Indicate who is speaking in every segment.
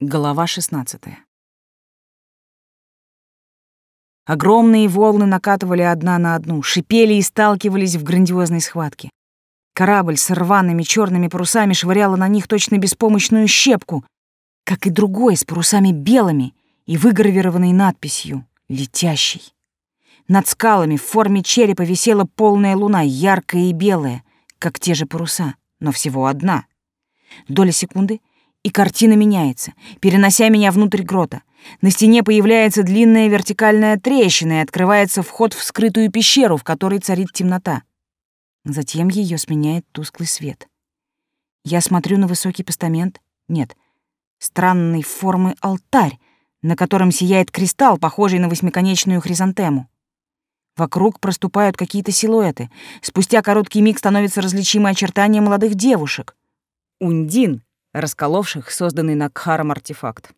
Speaker 1: Глава 16. Огромные волны накатывали одна на одну, шипели и сталкивались в грандиозной схватке. Корабль с рваными черными парусами швыряла на них точно беспомощную щепку, как и другой с парусами белыми и выгравированной надписью «Летящий». Над скалами в форме черепа висела полная луна, яркая и белая, как те же паруса, но всего одна. Доля секунды, и картина меняется, перенося меня внутрь грота. На стене появляется длинная вертикальная трещина и открывается вход в скрытую пещеру, в которой царит темнота. Затем ее сменяет тусклый свет. Я смотрю на высокий постамент. Нет, странной формы алтарь, на котором сияет кристалл, похожий на восьмиконечную хризантему. Вокруг проступают какие-то силуэты. Спустя короткий миг становятся различимы очертания молодых девушек. Ундин, расколовших созданный Накхаром артефакт.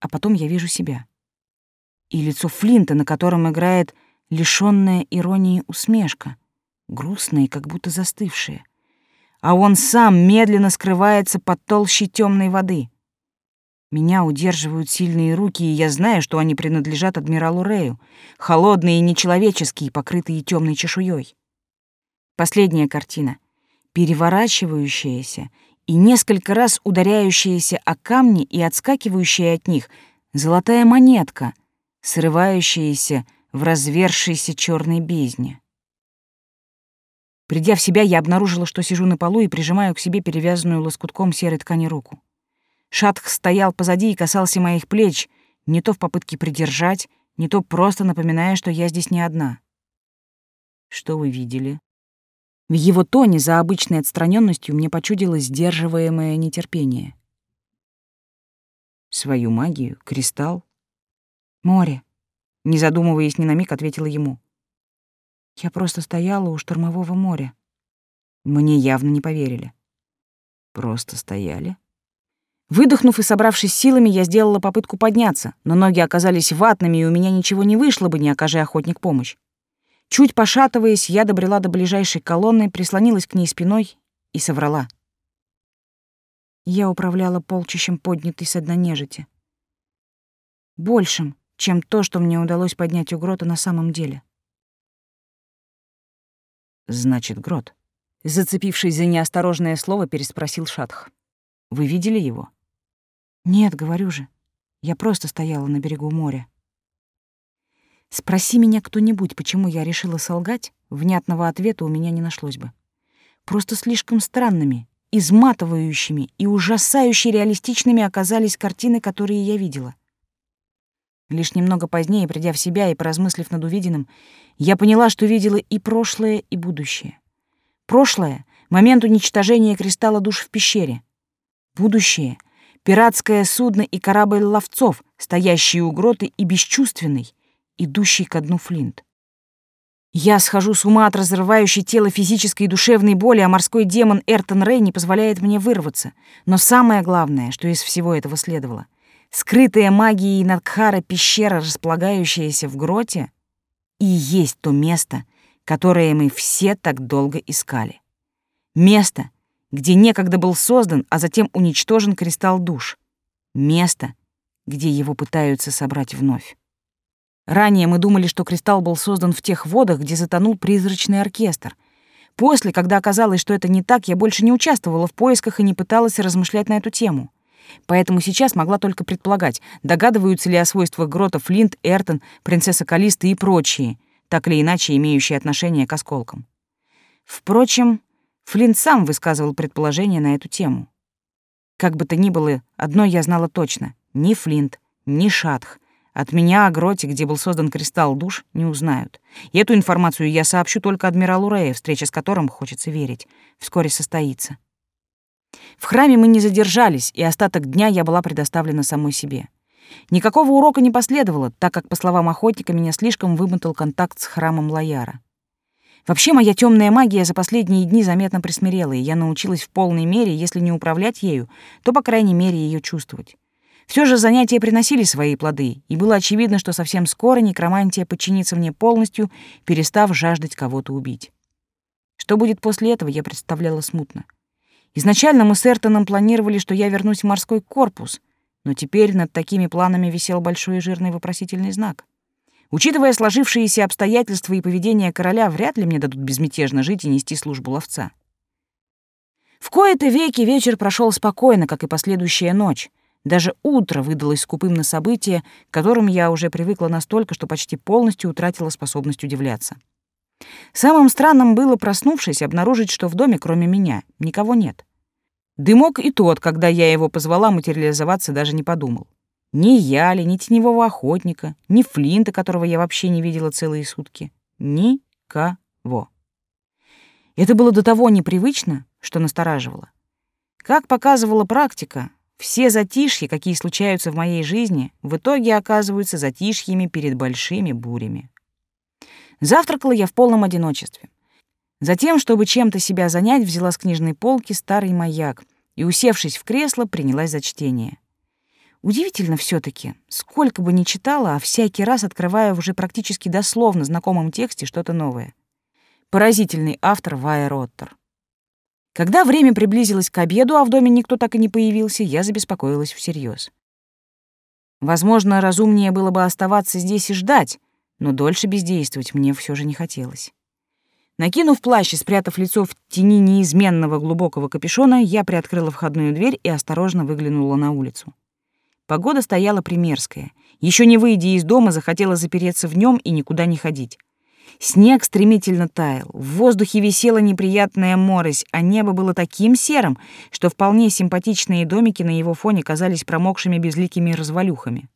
Speaker 1: А потом я вижу себя. И лицо Флинта, на котором играет лишённая иронии усмешка, грустная как будто застывшая. А он сам медленно скрывается под толщей темной воды. Меня удерживают сильные руки, и я знаю, что они принадлежат адмиралу Рею, холодные и нечеловеческие, покрытые темной чешуей. Последняя картина, переворачивающаяся и несколько раз ударяющаяся о камни и отскакивающая от них золотая монетка, срывающаяся в развершейся черной бездне. Придя в себя, я обнаружила, что сижу на полу и прижимаю к себе перевязанную лоскутком серой ткани руку. Шатх стоял позади и касался моих плеч, не то в попытке придержать, не то просто напоминая, что я здесь не одна. «Что вы видели?» В его тоне за обычной отстраненностью мне почудилось сдерживаемое нетерпение. Свою магию, кристалл, море. Не задумываясь ни на миг, ответила ему. Я просто стояла у штормового моря. Мне явно не поверили. Просто стояли. Выдохнув и собравшись силами, я сделала попытку подняться, но ноги оказались ватными, и у меня ничего не вышло бы, не окажи охотник помощь. Чуть пошатываясь, я добрела до ближайшей колонны, прислонилась к ней спиной и соврала. Я управляла полчищем поднятой со дна нежити. Большим, чем то, что мне удалось поднять у грота на самом деле. «Значит, грот», — зацепившись за неосторожное слово, переспросил Шатх. «Вы видели его?» «Нет, говорю же. Я просто стояла на берегу моря». Спроси меня кто-нибудь, почему я решила солгать, внятного ответа у меня не нашлось бы. Просто слишком странными, изматывающими и ужасающе реалистичными оказались картины, которые я видела. Лишь немного позднее, придя в себя и поразмыслив над увиденным, я поняла, что видела и прошлое, и будущее. Прошлое — момент уничтожения кристалла душ в пещере. Будущее — пиратское судно и корабль ловцов, стоящие у гроты и бесчувственный, идущий ко дну Флинт. Я схожу с ума от разрывающей тело физической и душевной боли, а морской демон Эртон Рэй не позволяет мне вырваться. Но самое главное, что из всего этого следовало, скрытая магией Надхара пещера, располагающаяся в гроте, и есть то место, которое мы все так долго искали. Место, где некогда был создан, а затем уничтожен кристалл душ. Место, где его пытаются собрать вновь. Ранее мы думали, что кристалл был создан в тех водах, где затонул призрачный оркестр. После, когда оказалось, что это не так, я больше не участвовала в поисках и не пыталась размышлять на эту тему. Поэтому сейчас могла только предполагать, догадываются ли о свойствах грота Флинт, Эртон, принцесса Калиста и прочие, так или иначе имеющие отношение к осколкам. Впрочем, Флинт сам высказывал предположение на эту тему. Как бы то ни было, одно я знала точно — ни Флинт, ни Шатх от меня о гроте, где был создан кристалл душ, не узнают. И эту информацию я сообщу только адмиралу Рея, встреча с которым, хочется верить, вскоре состоится. В храме мы не задержались, и остаток дня я была предоставлена самой себе. Никакого урока не последовало, так как, по словам охотника, меня слишком вымотал контакт с храмом Лояра. Вообще, моя темная магия за последние дни заметно присмирела, и я научилась в полной мере, если не управлять ею, то, по крайней мере, ее чувствовать. Все же занятия приносили свои плоды, и было очевидно, что совсем скоро некромантия подчинится мне полностью, перестав жаждать кого-то убить. Что будет после этого, я представляла смутно. Изначально мы с Эртоном планировали, что я вернусь в морской корпус, Но теперь над такими планами висел большой и жирный вопросительный знак. Учитывая сложившиеся обстоятельства и поведение короля, вряд ли мне дадут безмятежно жить и нести службу ловца. В кои-то веки вечер прошел спокойно, как и последующая ночь. Даже утро выдалось скупым на события, к которым я уже привыкла настолько, что почти полностью утратила способность удивляться. Самым странным было, проснувшись, обнаружить, что в доме, кроме меня, никого нет. Дымок и тот, когда я его позвала материализоваться, даже не подумал. Ни Яли, ни теневого охотника, ни Флинта, которого я вообще не видела целые сутки. Никого. Это было до того непривычно, что настораживало. Как показывала практика, все затишья, какие случаются в моей жизни, в итоге оказываются затишьями перед большими бурями. Завтракала я в полном одиночестве. Затем, чтобы чем-то себя занять, взяла с книжной полки старый маяк и, усевшись в кресло, принялась за чтение. Удивительно все таки сколько бы ни читала, а всякий раз открываю в уже практически дословно знакомом тексте что-то новое. Поразительный автор Вая Роттер. Когда время приблизилось к обеду, а в доме никто так и не появился, я забеспокоилась всерьез. Возможно, разумнее было бы оставаться здесь и ждать, но дольше бездействовать мне все же не хотелось. Накинув плащ и спрятав лицо в тени неизменного глубокого капюшона, я приоткрыла входную дверь и осторожно выглянула на улицу. Погода стояла примерская. Еще не выйдя из дома, захотела запереться в нем и никуда не ходить. Снег стремительно таял, в воздухе висела неприятная морось, а небо было таким серым, что вполне симпатичные домики на его фоне казались промокшими безликими развалюхами.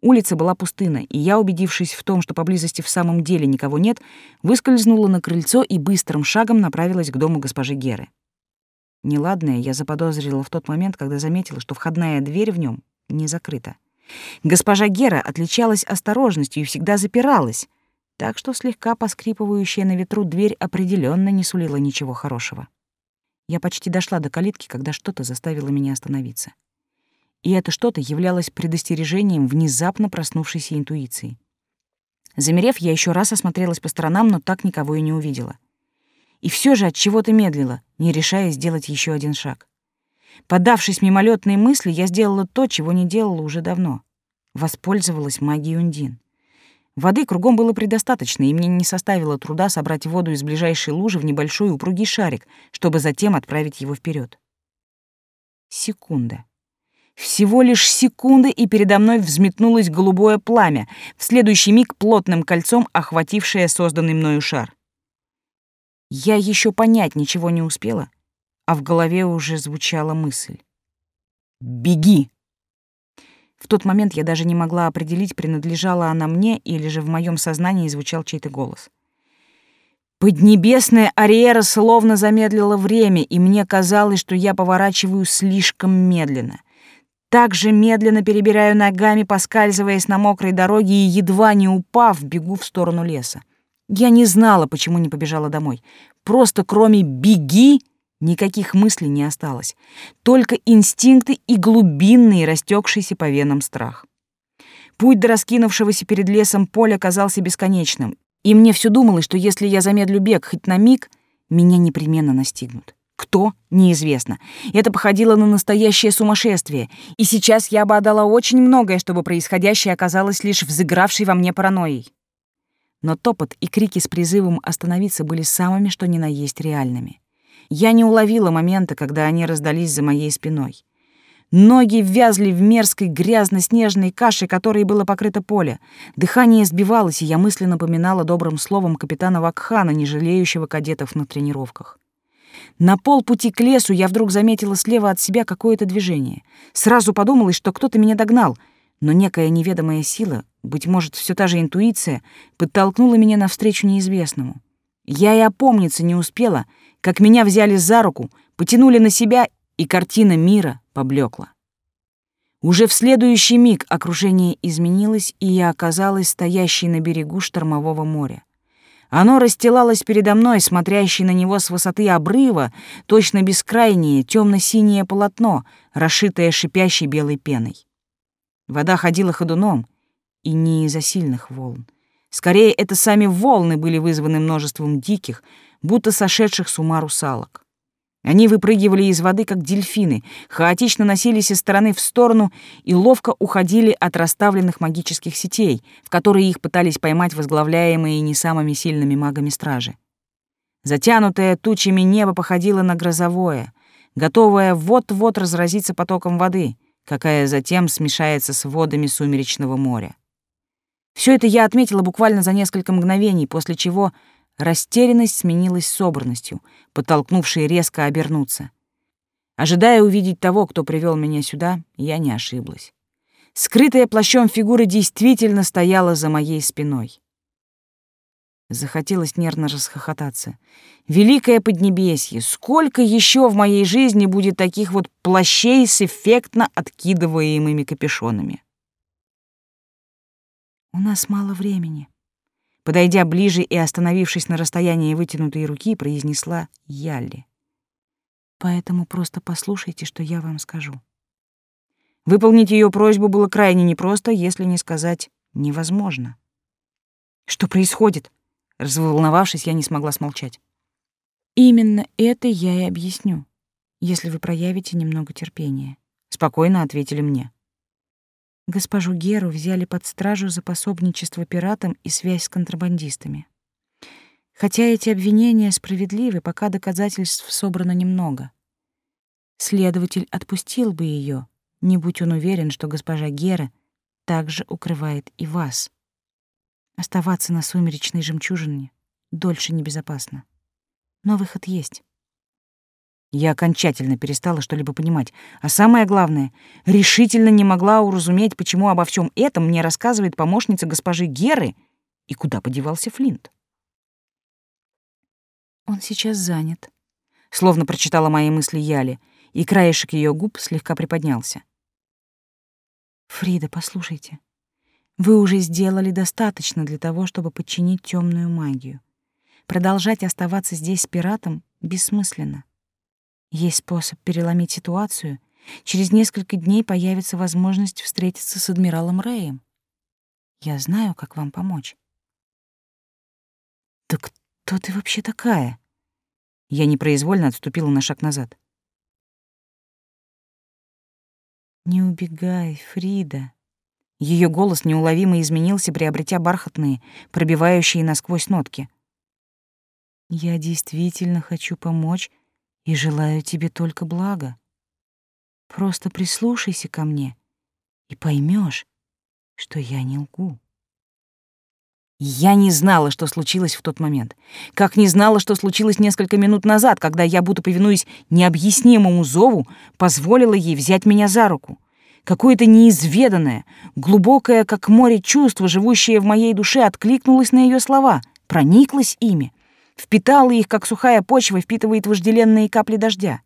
Speaker 1: Улица была пустына, и я, убедившись в том, что поблизости в самом деле никого нет, выскользнула на крыльцо и быстрым шагом направилась к дому госпожи Геры. Неладное я заподозрила в тот момент, когда заметила, что входная дверь в нем не закрыта. Госпожа Гера отличалась осторожностью и всегда запиралась, так что слегка поскрипывающая на ветру дверь определенно не сулила ничего хорошего. Я почти дошла до калитки, когда что-то заставило меня остановиться и это что-то являлось предостережением внезапно проснувшейся интуиции. Замерев, я еще раз осмотрелась по сторонам, но так никого и не увидела. И все же от чего-то медлила, не решая сделать еще один шаг. Подавшись мимолетной мысли, я сделала то, чего не делала уже давно. Воспользовалась магией Ундин. Воды кругом было предостаточно, и мне не составило труда собрать воду из ближайшей лужи в небольшой упругий шарик, чтобы затем отправить его вперед. Секунда. Всего лишь секунды, и передо мной взметнулось голубое пламя, в следующий миг плотным кольцом охватившее созданный мною шар. Я еще понять ничего не успела, а в голове уже звучала мысль. «Беги!» В тот момент я даже не могла определить, принадлежала она мне или же в моем сознании звучал чей-то голос. Поднебесная Ариера словно замедлила время, и мне казалось, что я поворачиваю слишком медленно — также медленно перебираю ногами, поскальзываясь на мокрой дороге и, едва не упав, бегу в сторону леса. Я не знала, почему не побежала домой. Просто кроме «беги» никаких мыслей не осталось. Только инстинкты и глубинный, растекшийся по венам страх. Путь до раскинувшегося перед лесом поля казался бесконечным, и мне все думалось, что если я замедлю бег хоть на миг, меня непременно настигнут. Кто? Неизвестно. Это походило на настоящее сумасшествие, и сейчас я бы отдала очень многое, чтобы происходящее оказалось лишь взыгравшей во мне паранойей. Но топот и крики с призывом остановиться были самыми, что ни на есть реальными. Я не уловила момента, когда они раздались за моей спиной. Ноги ввязли в мерзкой грязно-снежной каше, которой было покрыто поле. Дыхание сбивалось, и я мысленно поминала добрым словом капитана Вакхана, не жалеющего кадетов на тренировках. На полпути к лесу я вдруг заметила слева от себя какое-то движение. Сразу подумалось, что кто-то меня догнал, но некая неведомая сила, быть может, все та же интуиция, подтолкнула меня навстречу неизвестному. Я и опомниться не успела, как меня взяли за руку, потянули на себя, и картина мира поблекла. Уже в следующий миг окружение изменилось, и я оказалась стоящей на берегу штормового моря. Оно расстилалось передо мной, смотрящее на него с высоты обрыва, точно бескрайнее темно-синее полотно, расшитое шипящей белой пеной. Вода ходила ходуном, и не из-за сильных волн. Скорее, это сами волны были вызваны множеством диких, будто сошедших с ума русалок. Они выпрыгивали из воды, как дельфины, хаотично носились из стороны в сторону и ловко уходили от расставленных магических сетей, в которые их пытались поймать возглавляемые не самыми сильными магами стражи. Затянутое тучами небо походило на грозовое, готовое вот-вот разразиться потоком воды, какая затем смешается с водами сумеречного моря. Все это я отметила буквально за несколько мгновений, после чего Растерянность сменилась собранностью, подтолкнувшей резко обернуться. Ожидая увидеть того, кто привел меня сюда, я не ошиблась. Скрытая плащом фигура действительно стояла за моей спиной. Захотелось нервно расхохотаться. Великое Поднебесье, сколько еще в моей жизни будет таких вот плащей с эффектно откидываемыми капюшонами? У нас мало времени, Подойдя ближе и остановившись на расстоянии вытянутой руки, произнесла Ялли. «Поэтому просто послушайте, что я вам скажу». Выполнить ее просьбу было крайне непросто, если не сказать невозможно. «Что происходит?» Разволновавшись, я не смогла смолчать. «Именно это я и объясню, если вы проявите немного терпения», — спокойно ответили мне. Госпожу Геру взяли под стражу за пособничество пиратам и связь с контрабандистами. Хотя эти обвинения справедливы, пока доказательств собрано немного. Следователь отпустил бы ее, не будь он уверен, что госпожа Гера также укрывает и вас. Оставаться на сумеречной жемчужине дольше небезопасно. Но выход есть. Я окончательно перестала что-либо понимать, а самое главное, решительно не могла уразуметь, почему обо всем этом мне рассказывает помощница госпожи Геры и куда подевался Флинт. Он сейчас занят, словно прочитала мои мысли Яли, и краешек ее губ слегка приподнялся. Фрида, послушайте. Вы уже сделали достаточно для того, чтобы подчинить темную магию. Продолжать оставаться здесь с пиратом бессмысленно. Есть способ переломить ситуацию. Через несколько дней появится возможность встретиться с адмиралом Рэем. Я знаю, как вам помочь. Да кто ты вообще такая? Я непроизвольно отступила на шаг назад. Не убегай, Фрида. Ее голос неуловимо изменился, приобретя бархатные, пробивающие насквозь нотки. Я действительно хочу помочь и желаю тебе только блага. Просто прислушайся ко мне и поймешь, что я не лгу. Я не знала, что случилось в тот момент. Как не знала, что случилось несколько минут назад, когда я, будто повинуясь необъяснимому зову, позволила ей взять меня за руку. Какое-то неизведанное, глубокое, как море чувство, живущее в моей душе, откликнулось на ее слова, прониклось ими впитала их, как сухая почва впитывает вожделенные капли дождя.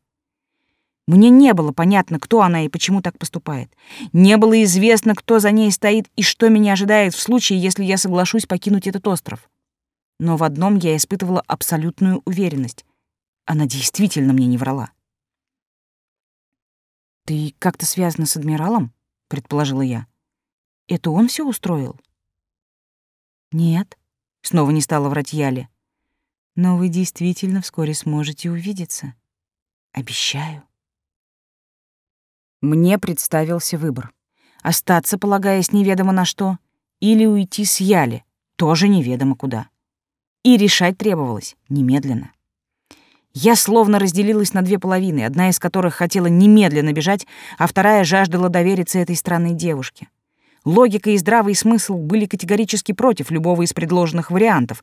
Speaker 1: Мне не было понятно, кто она и почему так поступает. Не было известно, кто за ней стоит и что меня ожидает в случае, если я соглашусь покинуть этот остров. Но в одном я испытывала абсолютную уверенность. Она действительно мне не врала. «Ты как-то связана с адмиралом?» — предположила я. «Это он все устроил?» «Нет», — снова не стала врать Яле но вы действительно вскоре сможете увидеться. Обещаю. Мне представился выбор. Остаться, полагаясь неведомо на что, или уйти с Яли, тоже неведомо куда. И решать требовалось немедленно. Я словно разделилась на две половины, одна из которых хотела немедленно бежать, а вторая жаждала довериться этой странной девушке. Логика и здравый смысл были категорически против любого из предложенных вариантов,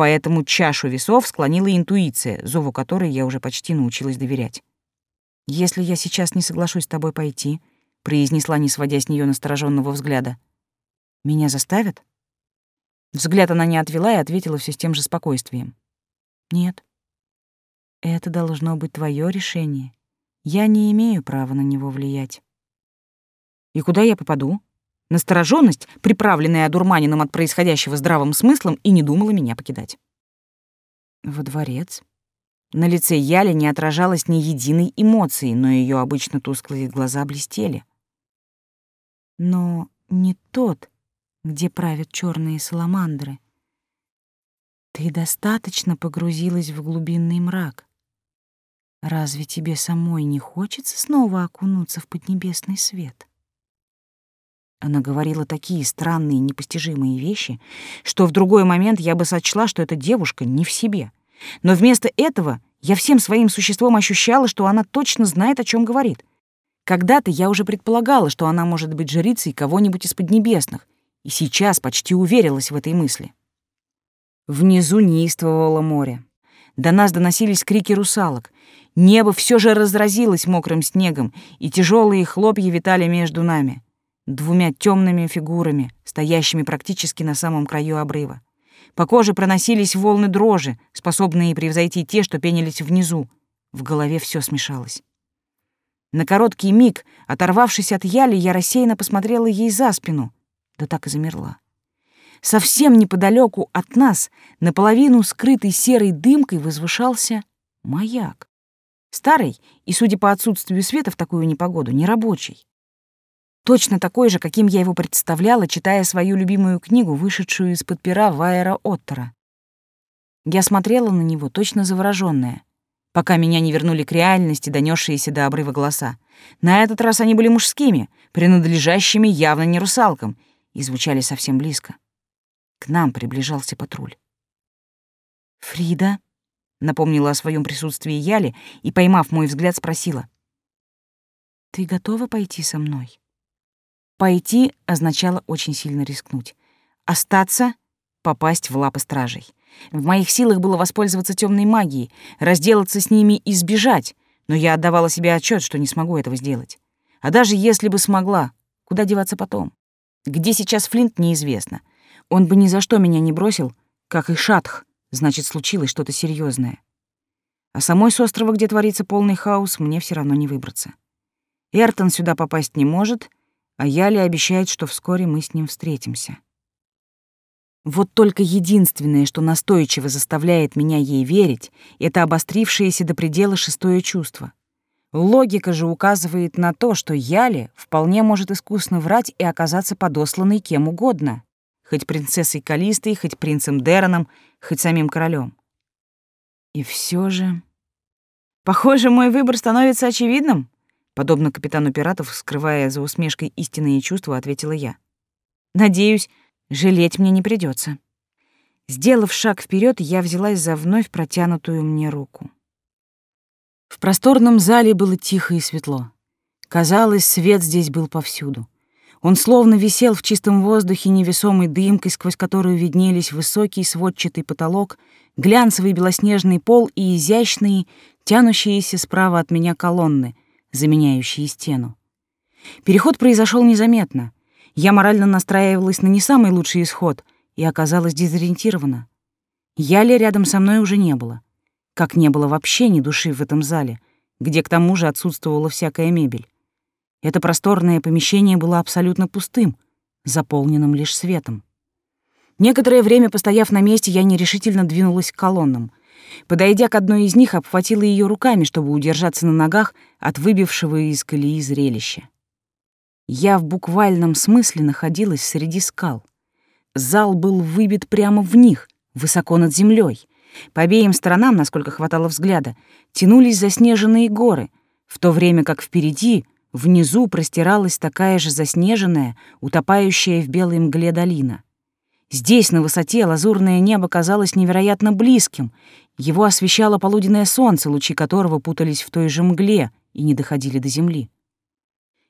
Speaker 1: поэтому чашу весов склонила интуиция, зову которой я уже почти научилась доверять. «Если я сейчас не соглашусь с тобой пойти», — произнесла, не сводя с нее настороженного взгляда, — «меня заставят?» Взгляд она не отвела и ответила все с тем же спокойствием. «Нет. Это должно быть твое решение. Я не имею права на него влиять». «И куда я попаду?» Настороженность, приправленная одурманенным от происходящего здравым смыслом, и не думала меня покидать. Во дворец. На лице Яли не отражалось ни единой эмоции, но ее обычно тусклые глаза блестели. Но не тот, где правят черные саламандры. Ты достаточно погрузилась в глубинный мрак. Разве тебе самой не хочется снова окунуться в поднебесный свет? Она говорила такие странные, непостижимые вещи, что в другой момент я бы сочла, что эта девушка не в себе. Но вместо этого я всем своим существом ощущала, что она точно знает, о чем говорит. Когда-то я уже предполагала, что она может быть жрицей кого-нибудь из поднебесных, и сейчас почти уверилась в этой мысли. Внизу неистовывало море. До нас доносились крики русалок. Небо все же разразилось мокрым снегом, и тяжелые хлопья витали между нами, двумя темными фигурами, стоящими практически на самом краю обрыва. По коже проносились волны дрожи, способные превзойти те, что пенились внизу. В голове все смешалось. На короткий миг, оторвавшись от Яли, я рассеянно посмотрела ей за спину, да так и замерла. Совсем неподалеку от нас, наполовину скрытый серой дымкой, возвышался маяк. Старый и, судя по отсутствию света в такую непогоду, нерабочий. Точно такой же, каким я его представляла, читая свою любимую книгу, вышедшую из-под пера Вайера Оттера. Я смотрела на него, точно заворожённая, пока меня не вернули к реальности, донесшиеся до обрыва голоса. На этот раз они были мужскими, принадлежащими явно не русалкам, и звучали совсем близко. К нам приближался патруль. «Фрида?» — напомнила о своем присутствии Яли и, поймав мой взгляд, спросила. «Ты готова пойти со мной?» Пойти означало очень сильно рискнуть. Остаться — попасть в лапы стражей. В моих силах было воспользоваться темной магией, разделаться с ними и сбежать, но я отдавала себе отчет, что не смогу этого сделать. А даже если бы смогла, куда деваться потом? Где сейчас Флинт, неизвестно. Он бы ни за что меня не бросил, как и Шатх, значит, случилось что-то серьезное. А самой с острова, где творится полный хаос, мне все равно не выбраться. Эртон сюда попасть не может, а Яли обещает, что вскоре мы с ним встретимся. Вот только единственное, что настойчиво заставляет меня ей верить, это обострившееся до предела шестое чувство. Логика же указывает на то, что Яли вполне может искусно врать и оказаться подосланной кем угодно хоть принцессой Калистой, хоть принцем Дераном, хоть самим королем. И все же... Похоже, мой выбор становится очевидным, подобно капитану пиратов, скрывая за усмешкой истинные чувства, ответила я. Надеюсь, жалеть мне не придется. Сделав шаг вперед, я взялась за вновь протянутую мне руку. В просторном зале было тихо и светло. Казалось, свет здесь был повсюду. Он словно висел в чистом воздухе невесомой дымкой, сквозь которую виднелись высокий сводчатый потолок, глянцевый белоснежный пол и изящные, тянущиеся справа от меня колонны, заменяющие стену. Переход произошел незаметно. Я морально настраивалась на не самый лучший исход и оказалась дезориентирована. Яли рядом со мной уже не было. Как не было вообще ни души в этом зале, где к тому же отсутствовала всякая мебель. Это просторное помещение было абсолютно пустым, заполненным лишь светом. Некоторое время, постояв на месте, я нерешительно двинулась к колоннам. Подойдя к одной из них, обхватила ее руками, чтобы удержаться на ногах от выбившего из колеи зрелища. Я в буквальном смысле находилась среди скал. Зал был выбит прямо в них, высоко над землей. По обеим сторонам, насколько хватало взгляда, тянулись заснеженные горы, в то время как впереди Внизу простиралась такая же заснеженная, утопающая в белой мгле долина. Здесь, на высоте, лазурное небо казалось невероятно близким. Его освещало полуденное солнце, лучи которого путались в той же мгле и не доходили до земли.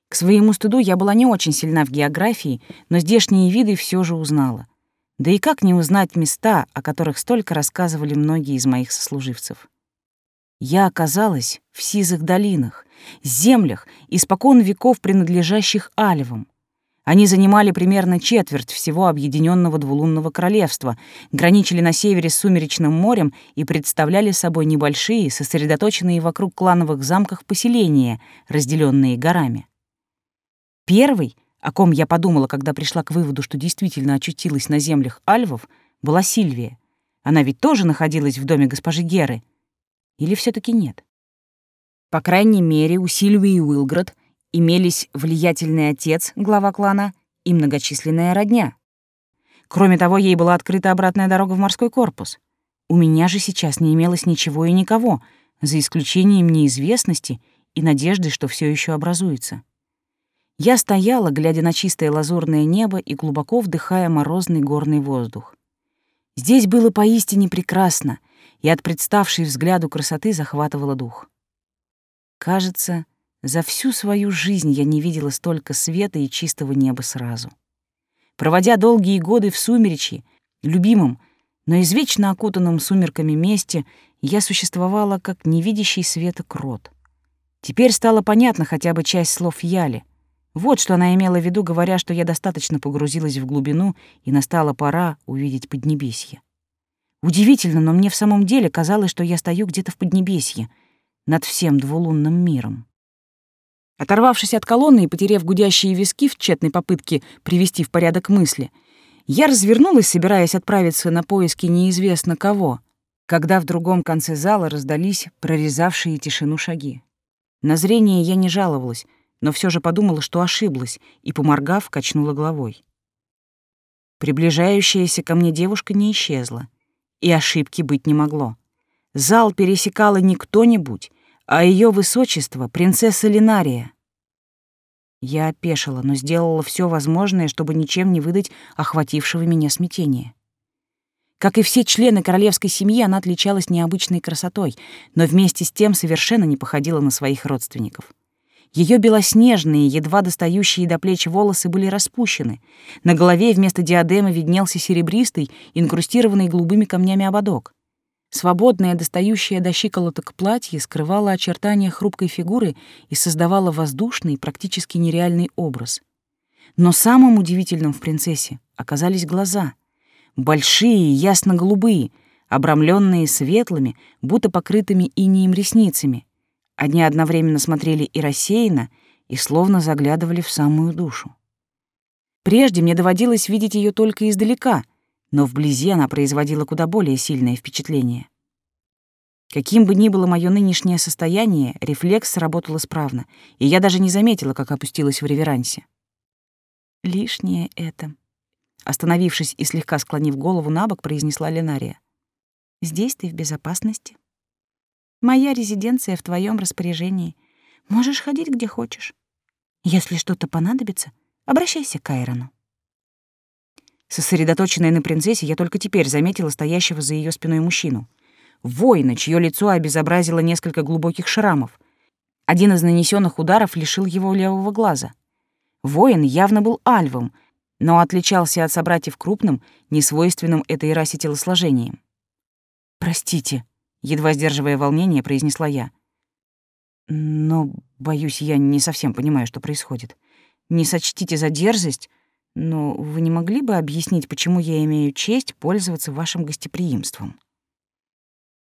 Speaker 1: К своему стыду я была не очень сильна в географии, но здешние виды все же узнала. Да и как не узнать места, о которых столько рассказывали многие из моих сослуживцев? Я оказалась в сизых долинах, землях, испокон веков принадлежащих Алевам. Они занимали примерно четверть всего объединенного двулунного королевства, граничили на севере с Сумеречным морем и представляли собой небольшие, сосредоточенные вокруг клановых замков поселения, разделенные горами. Первый, о ком я подумала, когда пришла к выводу, что действительно очутилась на землях альвов, была Сильвия. Она ведь тоже находилась в доме госпожи Геры. Или все таки нет? По крайней мере, у Сильвии Уилград имелись влиятельный отец, глава клана, и многочисленная родня. Кроме того, ей была открыта обратная дорога в морской корпус. У меня же сейчас не имелось ничего и никого, за исключением неизвестности и надежды, что все еще образуется. Я стояла, глядя на чистое лазурное небо и глубоко вдыхая морозный горный воздух. Здесь было поистине прекрасно, и от представшей взгляду красоты захватывало дух. Кажется, за всю свою жизнь я не видела столько света и чистого неба сразу. Проводя долгие годы в сумеречье, любимом, но извечно окутанном сумерками месте, я существовала как невидящий света крот. Теперь стало понятно хотя бы часть слов Яли. Вот что она имела в виду, говоря, что я достаточно погрузилась в глубину и настала пора увидеть Поднебесье. Удивительно, но мне в самом деле казалось, что я стою где-то в Поднебесье, над всем двулунным миром. Оторвавшись от колонны и потеряв гудящие виски в тщетной попытке привести в порядок мысли, я развернулась, собираясь отправиться на поиски неизвестно кого, когда в другом конце зала раздались прорезавшие тишину шаги. На зрение я не жаловалась, но все же подумала, что ошиблась, и, поморгав, качнула головой. Приближающаяся ко мне девушка не исчезла, и ошибки быть не могло. Зал пересекала не кто-нибудь, а ее высочество — принцесса Линария. Я опешила, но сделала все возможное, чтобы ничем не выдать охватившего меня смятения. Как и все члены королевской семьи, она отличалась необычной красотой, но вместе с тем совершенно не походила на своих родственников. Ее белоснежные, едва достающие до плеч волосы были распущены. На голове вместо диадемы виднелся серебристый, инкрустированный голубыми камнями ободок. Свободное, достающее до щиколоток платье скрывало очертания хрупкой фигуры и создавало воздушный, практически нереальный образ. Но самым удивительным в принцессе оказались глаза. Большие, ясно-голубые, обрамленные светлыми, будто покрытыми инеем ресницами. Они одновременно смотрели и рассеянно, и словно заглядывали в самую душу. Прежде мне доводилось видеть ее только издалека, но вблизи она производила куда более сильное впечатление. Каким бы ни было мое нынешнее состояние, рефлекс сработал исправно, и я даже не заметила, как опустилась в реверансе. «Лишнее это», — остановившись и слегка склонив голову на бок, произнесла Ленария. «Здесь ты в безопасности. Моя резиденция в твоем распоряжении. Можешь ходить где хочешь. Если что-то понадобится, обращайся к Айрону». Сосредоточенная на принцессе, я только теперь заметила стоящего за ее спиной мужчину. Воина, чье лицо обезобразило несколько глубоких шрамов. Один из нанесенных ударов лишил его левого глаза. Воин явно был альвом, но отличался от собратьев крупным, несвойственным этой расе телосложением. «Простите», — едва сдерживая волнение, произнесла я. «Но, боюсь, я не совсем понимаю, что происходит. Не сочтите за дерзость, но вы не могли бы объяснить, почему я имею честь пользоваться вашим гостеприимством?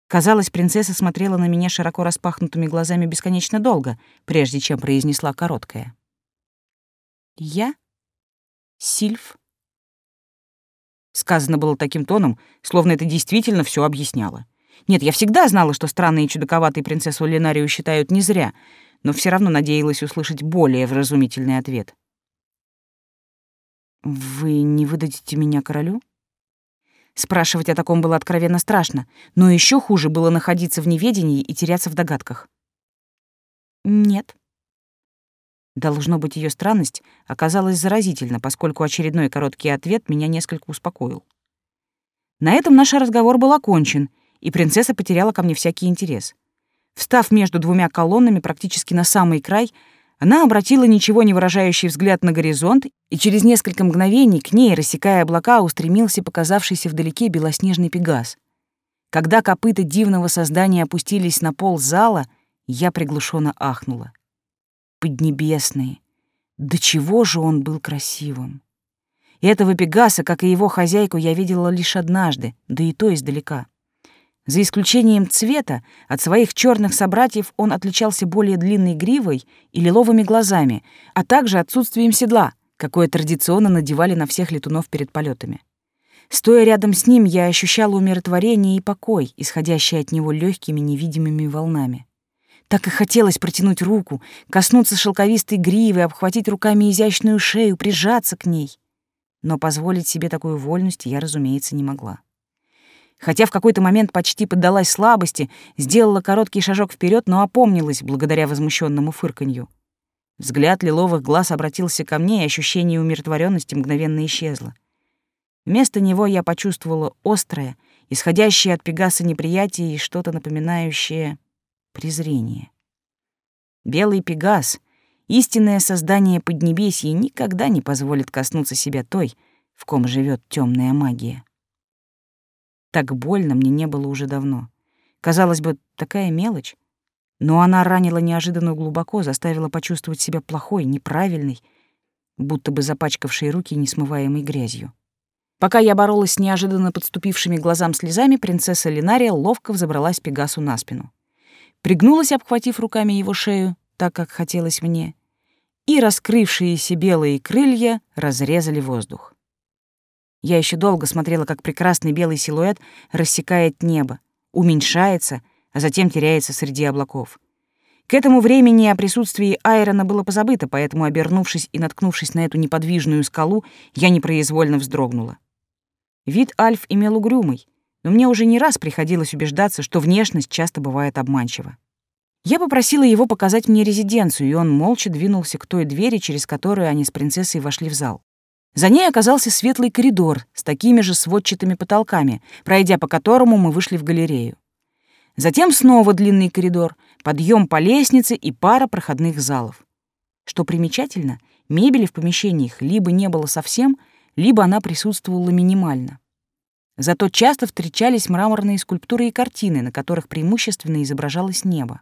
Speaker 1: Казалось, принцесса смотрела на меня широко распахнутыми глазами бесконечно долго, прежде чем произнесла короткое. «Я? Сильф?» Сказано было таким тоном, словно это действительно все объясняло. Нет, я всегда знала, что странные и чудаковатые принцессу Ленарию считают не зря, но все равно надеялась услышать более вразумительный ответ. «Вы не выдадите меня королю?» Спрашивать о таком было откровенно страшно, но еще хуже было находиться в неведении и теряться в догадках. «Нет». Должно быть, ее странность оказалась заразительна, поскольку очередной короткий ответ меня несколько успокоил. На этом наш разговор был окончен, и принцесса потеряла ко мне всякий интерес. Встав между двумя колоннами практически на самый край, она обратила ничего не выражающий взгляд на горизонт, и через несколько мгновений к ней, рассекая облака, устремился показавшийся вдалеке белоснежный пегас. Когда копыта дивного создания опустились на пол зала, я приглушенно ахнула. Поднебесные! До чего же он был красивым! Этого пегаса, как и его хозяйку, я видела лишь однажды, да и то издалека. За исключением цвета, от своих черных собратьев он отличался более длинной гривой и лиловыми глазами, а также отсутствием седла, какое традиционно надевали на всех летунов перед полетами. Стоя рядом с ним, я ощущала умиротворение и покой, исходящий от него легкими невидимыми волнами. Так и хотелось протянуть руку, коснуться шелковистой гривы, обхватить руками изящную шею, прижаться к ней. Но позволить себе такую вольность я, разумеется, не могла. Хотя в какой-то момент почти поддалась слабости, сделала короткий шажок вперед, но опомнилась благодаря возмущенному фырканью. Взгляд лиловых глаз обратился ко мне, и ощущение умиротворенности мгновенно исчезло. Вместо него я почувствовала острое, исходящее от Пегаса неприятие и что-то напоминающее презрение. Белый Пегас, истинное создание Поднебесья, никогда не позволит коснуться себя той, в ком живет темная магия. Так больно мне не было уже давно. Казалось бы, такая мелочь, но она ранила неожиданно глубоко, заставила почувствовать себя плохой, неправильной, будто бы запачкавшей руки несмываемой грязью. Пока я боролась с неожиданно подступившими глазам слезами, принцесса Линария ловко взобралась Пегасу на спину. Пригнулась, обхватив руками его шею, так как хотелось мне, и раскрывшиеся белые крылья разрезали воздух. Я еще долго смотрела, как прекрасный белый силуэт рассекает небо, уменьшается, а затем теряется среди облаков. К этому времени о присутствии Айрона было позабыто, поэтому, обернувшись и наткнувшись на эту неподвижную скалу, я непроизвольно вздрогнула. Вид Альф имел угрюмый, но мне уже не раз приходилось убеждаться, что внешность часто бывает обманчива. Я попросила его показать мне резиденцию, и он молча двинулся к той двери, через которую они с принцессой вошли в зал. За ней оказался светлый коридор с такими же сводчатыми потолками, пройдя по которому мы вышли в галерею. Затем снова длинный коридор, подъем по лестнице и пара проходных залов. Что примечательно, мебели в помещениях либо не было совсем, либо она присутствовала минимально. Зато часто встречались мраморные скульптуры и картины, на которых преимущественно изображалось небо.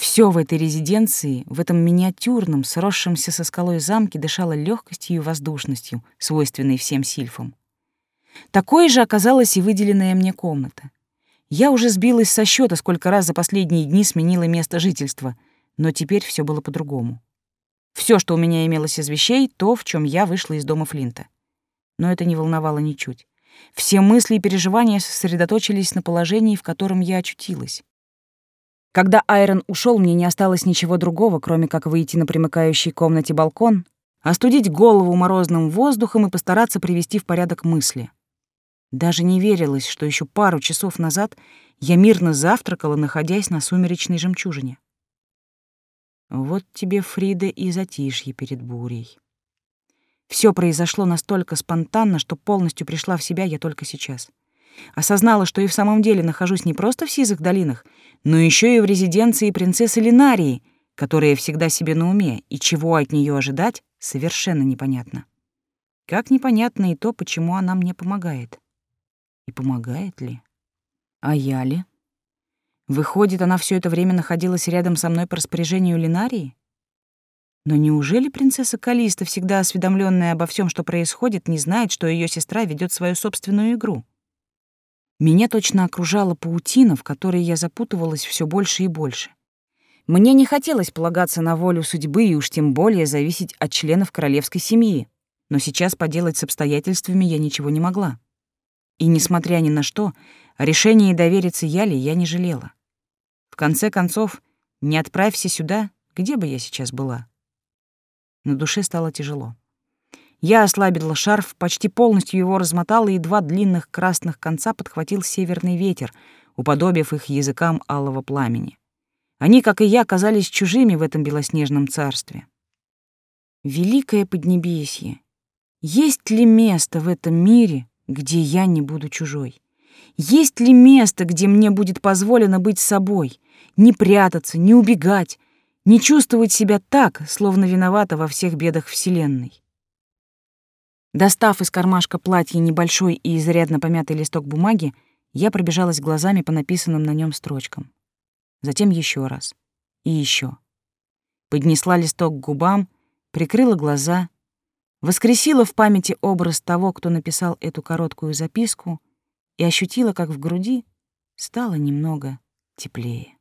Speaker 1: Все в этой резиденции, в этом миниатюрном, сросшемся со скалой замке дышало легкостью и воздушностью, свойственной всем сильфам. Такой же оказалась и выделенная мне комната. Я уже сбилась со счета, сколько раз за последние дни сменила место жительства, но теперь все было по-другому. Все, что у меня имелось из вещей, то, в чем я вышла из дома Флинта. Но это не волновало ничуть. Все мысли и переживания сосредоточились на положении, в котором я очутилась. Когда Айрон ушел, мне не осталось ничего другого, кроме как выйти на примыкающий комнате балкон, остудить голову морозным воздухом и постараться привести в порядок мысли. Даже не верилось, что еще пару часов назад я мирно завтракала, находясь на сумеречной жемчужине. Вот тебе, Фрида, и затишье перед бурей. Все произошло настолько спонтанно, что полностью пришла в себя я только сейчас. Осознала, что и в самом деле нахожусь не просто в сизых долинах, но еще и в резиденции принцессы Линарии, которая всегда себе на уме, и чего от нее ожидать, совершенно непонятно. Как непонятно и то, почему она мне помогает. И помогает ли? А я ли? Выходит, она все это время находилась рядом со мной по распоряжению Линарии? Но неужели принцесса Калиста, всегда осведомленная обо всем, что происходит, не знает, что ее сестра ведет свою собственную игру? Меня точно окружала паутина, в которой я запутывалась все больше и больше. Мне не хотелось полагаться на волю судьбы и уж тем более зависеть от членов королевской семьи, но сейчас поделать с обстоятельствами я ничего не могла. И, несмотря ни на что, решение довериться Яле я не жалела. В конце концов, не отправься сюда, где бы я сейчас была? На душе стало тяжело. Я ослабила шарф, почти полностью его размотала, и два длинных красных конца подхватил северный ветер, уподобив их языкам алого пламени. Они, как и я, казались чужими в этом белоснежном царстве. Великое Поднебесье, есть ли место в этом мире, где я не буду чужой? Есть ли место, где мне будет позволено быть собой, не прятаться, не убегать, не чувствовать себя так, словно виновата во всех бедах Вселенной? Достав из кармашка платья небольшой и изрядно помятый листок бумаги, я пробежалась глазами по написанным на нем строчкам. Затем еще раз. И еще. Поднесла листок к губам, прикрыла глаза, воскресила в памяти образ того, кто написал эту короткую записку, и ощутила, как в груди стало немного теплее.